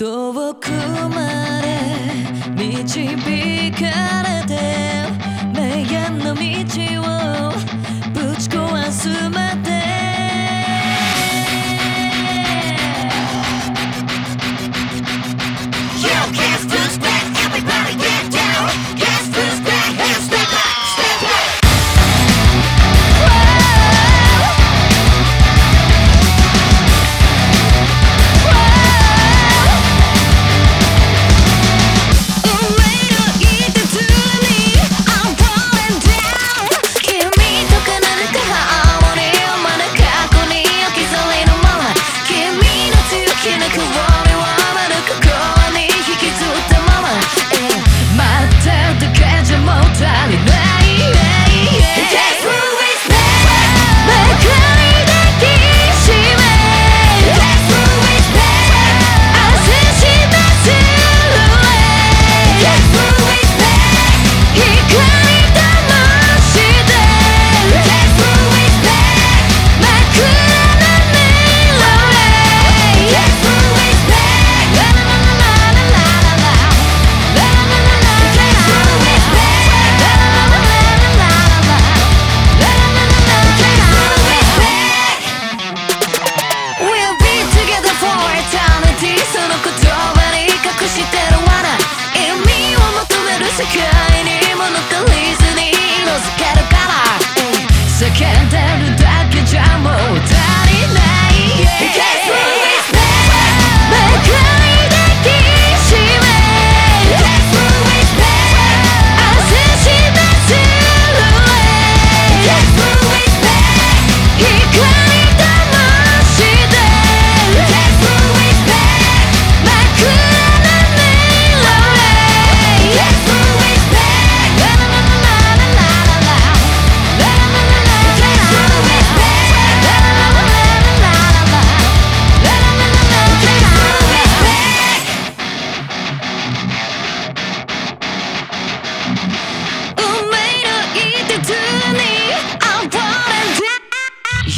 遠くまで導かれて永遠の未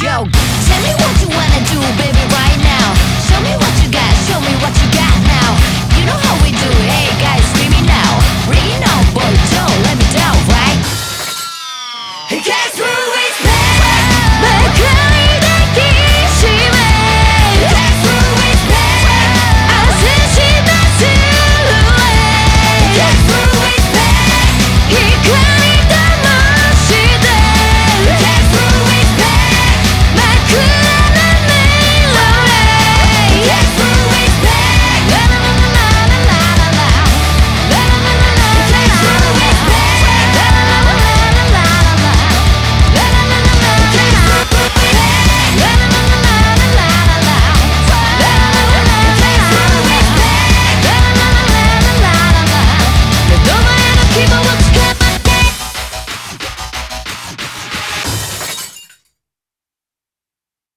Yo,